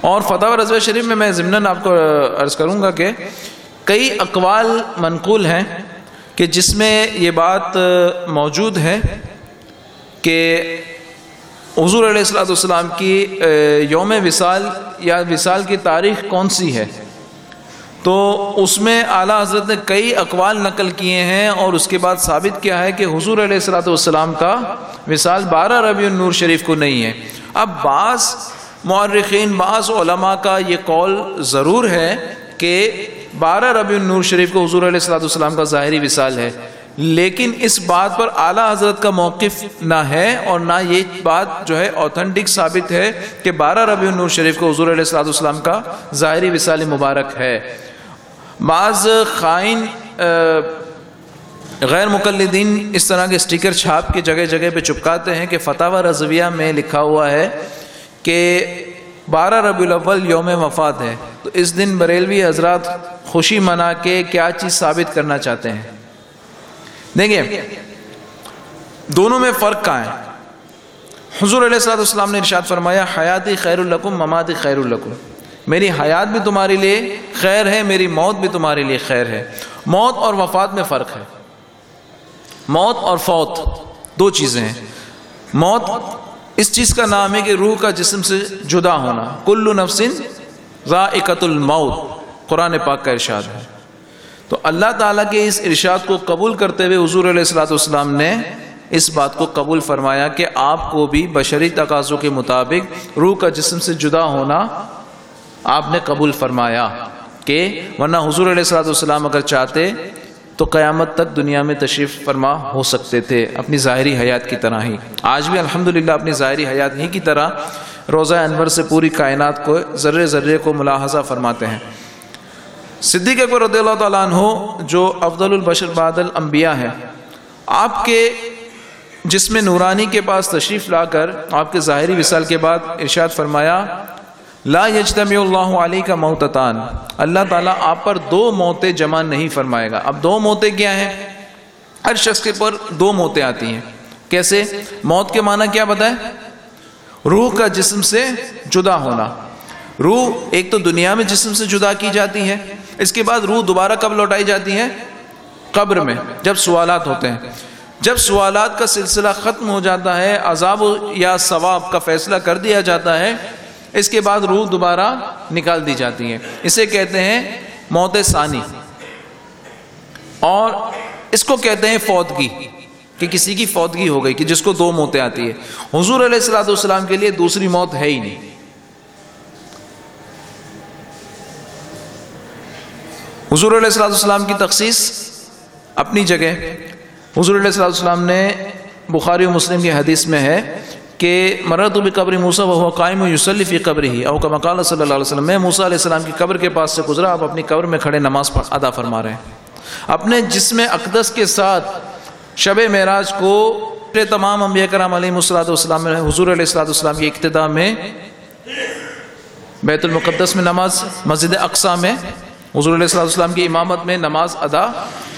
اور فتح رضوہ شریف میں میں ضمن آپ کو عرض کروں گا کہ کئی اقوال منقول ہیں کہ جس میں یہ بات موجود ہے کہ حضور علیہ السلاۃ والسلام کی یوم وصال یا وصال کی تاریخ کون سی ہے؟ تو اس میں اعلیٰ حضرت نے کئی اقوال نقل کیے ہیں اور اس کے بعد ثابت کیا ہے کہ حضور علیہ السلاۃ والسلام کا وصال بارہ ربیع النور شریف کو نہیں ہے۔ اب بعض معرخین بعض علماء کا یہ قول ضرور ہے کہ بارہ ربیع النور شریف کو حضور علیہ السلاۃ والسلام کا ظاہری وصال ہے، لیکن اس بات پر اعلیٰ حضرت کا موقف نہ ہے اور نہ یہ بات جو ہے اوتھنٹک ثابت ہے کہ بارہ ربیع النور شریف کو حضور علیہ السلاۃ والسلام کا ظاہری وصال مبارک ہے۔ بعض خائن غیر مقلدین اس طرح کے اسٹیکر چھاپ کے جگہ جگہ پہ چپکاتے ہیں کہ فتح و رضویہ میں لکھا ہوا ہے کہ بارہ ربیع الاول یوم وفات ہے، تو اس دن بریلوی حضرات خوشی منا کے کیا چیز ثابت کرنا چاہتے ہیں؟ دیکھیے دونوں میں فرق کہاں ہے؟ حضور علیہ السلام السلام نے ارشاد فرمایا، حیاتی خیر القم مماتی خیر القم میری حیات بھی تمہارے لیے خیر ہے، میری موت بھی تمہارے لیے خیر ہے۔ موت اور وفات میں فرق ہے۔ موت اور فوت، دو چیزیں ہیں۔ موت اس چیز کا نام ہے کہ روح کا جسم سے جدا ہونا۔ کل نفسن ذائقت الموت۔ قرآن پاک کا ارشاد ہے۔ تو اللہ تعالیٰ کے اس ارشاد کو قبول کرتے ہوئے حضور علیہ السلاۃ والسلام نے اس بات کو قبول فرمایا کہ آپ کو بھی بشری تقاضوں کے مطابق روح کا جسم سے جدا ہونا آپ نے قبول فرمایا کہ ورنہ حضور علیہ السلاۃ والسلام اگر چاہتے تو قیامت تک دنیا میں تشریف فرما ہو سکتے تھے، اپنی ظاہری حیات کی طرح ہی۔ آج بھی الحمدللہ اپنی ظاہری حیات ہی کی طرح روزہ انور سے پوری کائنات کو ذرے ذرے کو ملاحظہ فرماتے ہیں۔ صدیق اکبر رضی اللہ تعالیٰ عنہ، جو افضل البشر بعد الانبیاء ہے آپ کے جسم نورانی کے پاس تشریف لا کر، آپ کے ظاہری وصال کے بعد ارشاد فرمایا لا یجتمع اللہ علیہ کا موتتان۔ اللہ تعالیٰ آپ پر دو موتیں جمع نہیں فرمائے گا۔ اب دو موتیں کیا ہیں؟ ہر شخص کے پر دو موتیں آتی ہیں۔ کیسے؟ موت کے معنی کیا بتائے روح کا جسم سے جدا ہونا۔ روح ایک تو دنیا میں جسم سے جدا کی جاتی ہے اس کے بعد روح دوبارہ کب لوٹائی جاتی ہے قبر میں، جب سوالات ہوتے ہیں۔ جب سوالات کا سلسلہ ختم ہو جاتا ہے، عذاب یا ثواب کا فیصلہ کر دیا جاتا ہے اس کے بعد روح دوبارہ نکال دی جاتی ہے اسے کہتے ہیں موت ثانی۔ اور اس کو کہتے ہیں فوتگی، کہ کسی کی فوتگی ہو گئی، کہ جس کو دو موتیں آتی ہے حضور علیہ السلاۃ والسلام کے لیے دوسری موت ہے ہی نہیں۔ حضور علیہ السلام السلام کی تخصیص اپنی جگہ۔ حضور علیہ السلام السلام نے بخاری و مسلم کی حدیث میں ہے کہ مرت بھی قبر موسا وہ قائم و یوسلی قبر ہی او کا صلی اللہ علیہ وسلم میں موسیٰ علیہ السلام کی قبر کے پاس سے گزرا، آپ اپنی قبر میں کھڑے نماز ادا فرما رہے ہیں۔ اپنے جسم اقدس کے ساتھ شب معراج کو تمام انبیاء کرام علیہ السلاۃ والسلام حضور علیہ السلاۃ والسلام کی ابتدا میں، بیت المقدس میں نماز، مسجد اقسا میں، حضور علیہ السلام کی امامت میں نماز ادا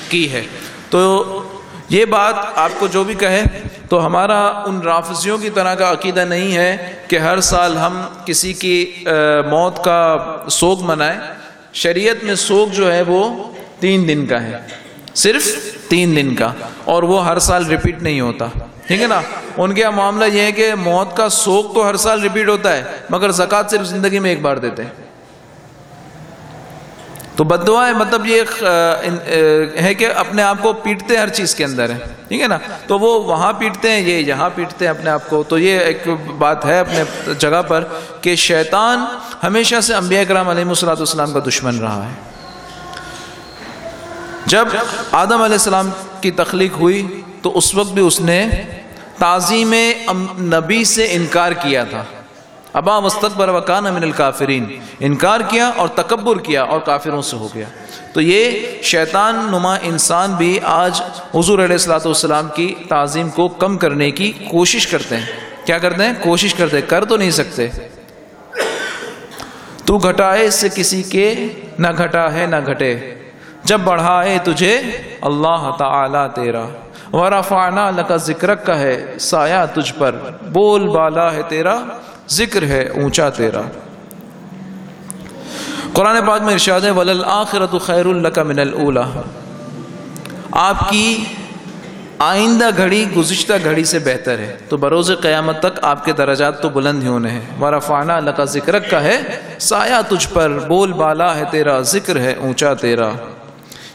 کی ہے۔ تو یہ بات آپ کو جو بھی کہے تو ہمارا ان رافضیوں کی طرح کا عقیدہ نہیں ہے کہ ہر سال ہم کسی کی موت کا سوگ منائیں۔ شریعت میں سوگ جو ہے وہ تین دن کا ہے۔ صرف تین دن کا۔ اور وہ ہر سال ریپیٹ نہیں ہوتا۔ ٹھیک ہے نا؟ ان کا معاملہ یہ ہے کہ موت کا سوگ تو ہر سال ریپیٹ ہوتا ہے، مگر زکوٰۃ صرف زندگی میں ایک بار دیتے ہیں۔ تو بد دعا ہے مطلب یہ ہے کہ اپنے آپ کو پیٹتے ہر چیز کے اندر ہے ٹھیک ہے نا؟ تو وہ وہاں پیٹتے ہیں، یہ یہاں پیٹتے ہیں اپنے آپ کو۔ تو یہ ایک بات ہے اپنے جگہ پر کہ شیطان ہمیشہ سے انبیاء کرام علیہ السلاۃ والسلام کا دشمن رہا ہے۔ جب آدم علیہ السلام کی تخلیق ہوئی، تو اس وقت بھی اس نے تعظیم نبی سے انکار کیا تھا۔ ابا مستقبر وکان من الکافرین، انکار کیا اور تکبر کیا اور کافروں سے ہو گیا۔ تو یہ شیطان نما انسان بھی آج حضور علیہ السلاۃ والسلام کی تعظیم کو کم کرنے کی کوشش کرتے ہیں۔ کیا کرتے ہیں؟ کوشش کرتے ہیں، کر تو نہیں سکتے۔ تو گھٹائے اس سے کسی کے نہ گھٹا ہے، نہ گھٹے۔ جب بڑھائے تجھے اللہ تعالی تیرا۔ ورفعنا لکا ذکرک کا ہے، سایہ تجھ پر۔ بول بالا ہے تیرا۔ ذکر ہے اونچا تیرا۔ قرآن پاک میں ارشاد ہے ولل آخرت خیر الک من الاولا آپ کی آئندہ گھڑی، گزشتہ گھڑی سے بہتر ہے۔ تو بروز قیامت تک آپ کے درجات تو بلند ہی ہونے ہیں۔ ورفانہ لکا ذکر کا ہے، سایہ تجھ پر، بول بالا ہے تیرا، ذکر ہے اونچا تیرا۔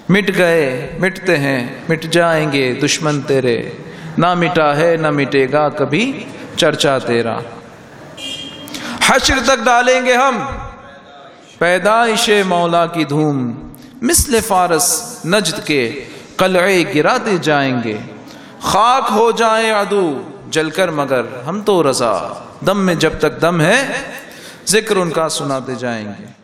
مٹ گئے، مٹتے ہیں، مٹ جائیں گے دشمن تیرے۔ نہ مٹا ہے، نہ مٹے گا کبھی چرچا تیرا۔ حشر تک ڈالیں گے ہم۔ پیدائش مولا کی دھوم۔ مثل فارس نجد کے قلعے گراتے جائیں گے۔ خاک ہو جائیں عدو جل کر مگر ہم تو رضا۔ دم میں جب تک دم ہے، ذکر ان کا سناتے جائیں گے۔